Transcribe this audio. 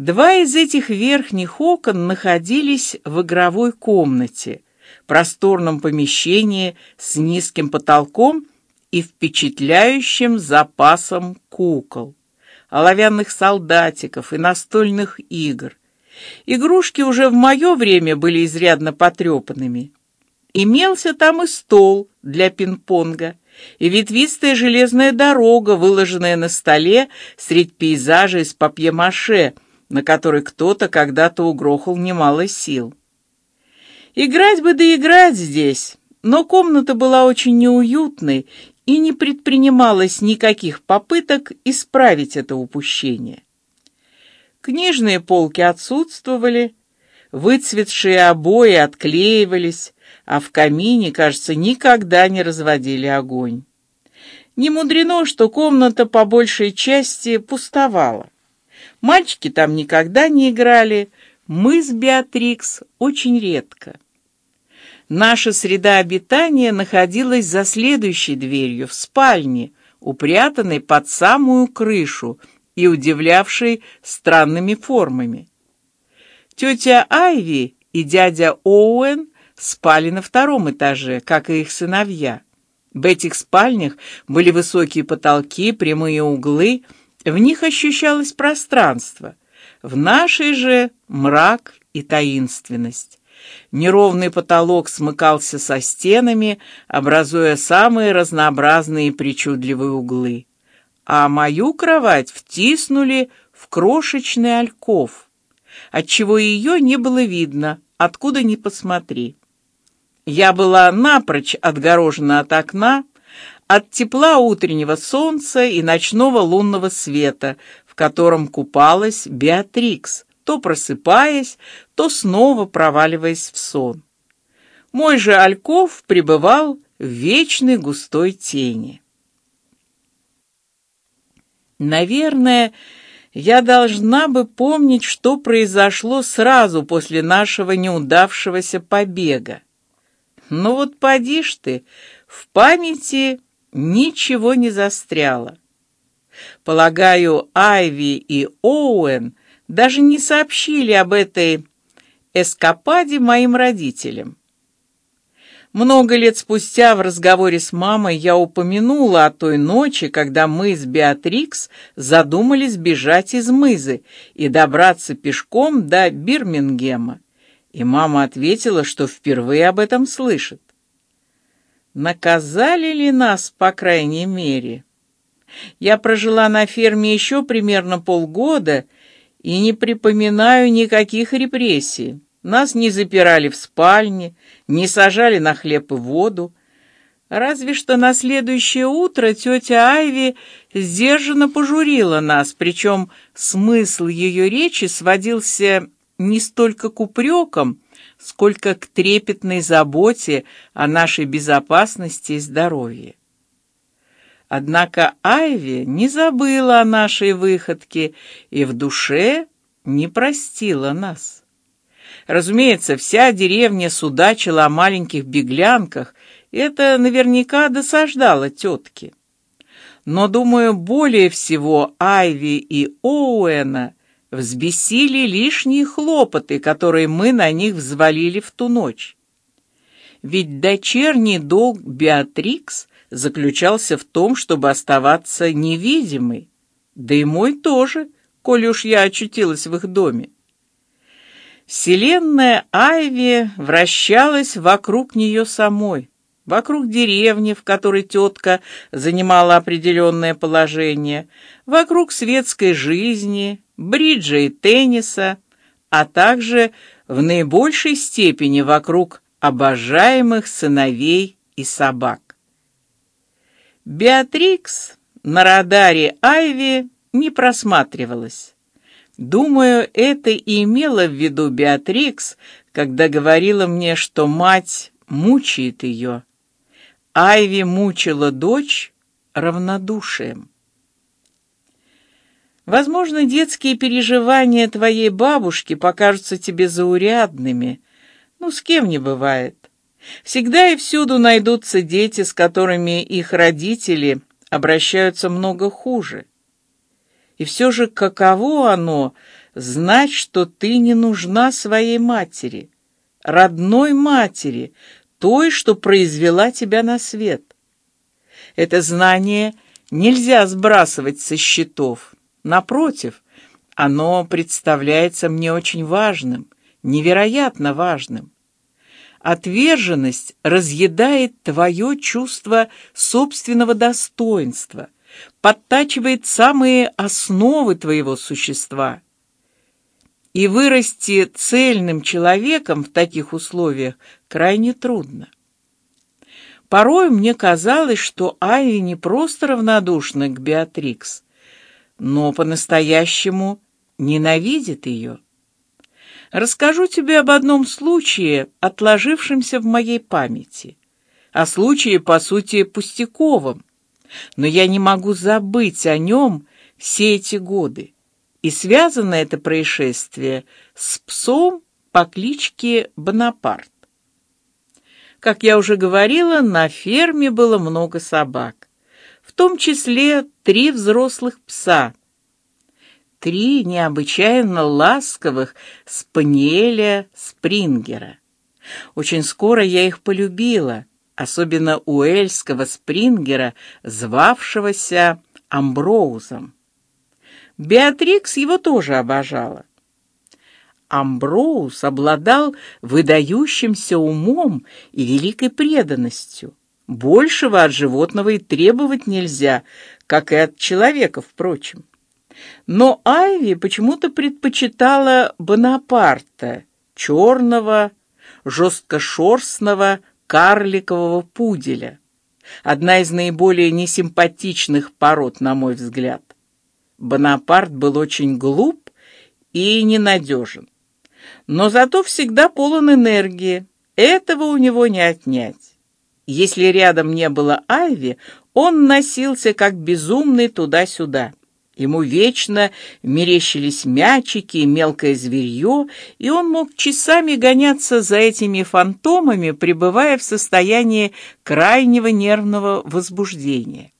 Два из этих верхних окон находились в игровой комнате, просторном помещении с низким потолком и впечатляющим запасом кукол, оловянных солдатиков и настольных игр. Игрушки уже в мое время были изрядно потрепанными. Имелся там и стол для пинг-понга, и ветвистая железная дорога, выложенная на столе средь пейзажа из папье-маше, на который кто-то когда-то угрохал немало сил. Играть бы да играть здесь, но комната была очень неуютной, и не предпринималось никаких попыток исправить это упущение. Книжные полки отсутствовали, выцветшие обои отклеивались, а в камине, кажется, никогда не разводили огонь. Не мудрено, что комната по большей части пустовала. Мальчики там никогда не играли, мы с Беатрикс очень редко. Наша среда обитания находилась за следующей дверью в спальне, упрятанной под самую крышу и удивлявшей странными формами. Тетя Айви и дядя Оуэн спали на втором этаже, как и их сыновья. В этих спальнях были высокие потолки, прямые углы, в них ощущалось пространство. В нашей же мрак и таинственность. Неровный потолок смыкался со стенами, образуя самые разнообразные причудливые углы, а мою кровать втиснули в крошечный альков, отчего ее не было видно, откуда ни посмотри. Я была напрочь отгорожена от окна, от тепла утреннего солнца и ночного лунного света, в котором купалась Беатрикс, то просыпаясь, то снова проваливаясь в сон. Мой же альков пребывал в вечной густой тени. Наверное, я должна бы помнить, что произошло сразу после нашего неудавшегося побега. Но вот поди ж ты, в памяти ничего не застряло. Полагаю, Айви и Оуэн даже не сообщили об этой эскападе моим родителям. Много лет спустя в разговоре с мамой я упомянула о той ночи, когда мы с Беатрикс задумались бежать из Мызы и добраться пешком до Бирмингема, и мама ответила, что впервые об этом слышит. Наказали ли нас, по крайней мере? Я прожила на ферме еще примерно полгода и не припоминаю никаких репрессий. Нас не запирали в спальне, не сажали на хлеб и воду. Разве что на следующее утро тетя Айви сдержанно пожурила нас, причем смысл ее речи сводился не столько к упрекам, сколько к трепетной заботе о нашей безопасности и здоровье. Однако Айви не забыла о нашей выходке и в душе не простила нас. Разумеется, вся деревня судачила о маленьких беглянках, это наверняка досаждало тетке. Но, думаю, более всего Айви и Оуэна взбесили лишние хлопоты, которые мы на них взвалили в ту ночь. Ведь дочерний долг Беатрикс заключался в том, чтобы оставаться невидимой, да и мой тоже, коли уж я очутилась в их доме. Вселенная Айви вращалась вокруг нее самой, вокруг деревни, в которой тетка занимала определенное положение, вокруг светской жизни, бриджа и тенниса, а также в наибольшей степени вокруг обожаемых сыновей и собак. Беатрикс на радаре Айви не просматривалась. Думаю, это и имела в виду Беатрикс, когда говорила мне, что мать мучает ее. Айви мучила дочь равнодушием. Возможно, детские переживания твоей бабушки покажутся тебе заурядными. Ну, с кем не бывает. Всегда и всюду найдутся дети, с которыми их родители обращаются много хуже. И все же каково оно знать, что ты не нужна своей матери, родной матери, той, что произвела тебя на свет. Это знание нельзя сбрасывать со счетов. Напротив, оно представляется мне очень важным, невероятно важным. Отверженность разъедает твое чувство собственного достоинства, подтачивает самые основы твоего существа. И вырасти цельным человеком в таких условиях крайне трудно. Порой мне казалось, что Айви не просто равнодушна к Беатрикс, но по-настоящему ненавидит ее. Расскажу тебе об одном случае, отложившемся в моей памяти, о случае по сути пустяковом, но я не могу забыть о нем все эти годы. И связано это происшествие с псом по кличке Бонапарт. Как я уже говорила, на ферме было много собак, том числе три взрослых пса. Три необычайно ласковых спаниеля Спрингера. Очень скоро я их полюбила, особенно уэльского Спрингера, звавшегося Амброузом. Беатрикс его тоже обожала. Амброуз обладал выдающимся умом и великой преданностью. Большего от животного и требовать нельзя, как и от человека, впрочем. Но Айви почему-то предпочитала Бонапарта, черного, жесткошерстного, карликового пуделя. Одна из наиболее несимпатичных пород, на мой взгляд. Бонапарт был очень глуп и ненадежен но зато всегда полон энергии. Этого у него не отнять. Если рядом не было Айви, он носился как безумный туда-сюда. Ему вечно мерещились мячики и мелкое зверье, и он мог часами гоняться за этими фантомами, пребывая в состоянии крайнего нервного возбуждения.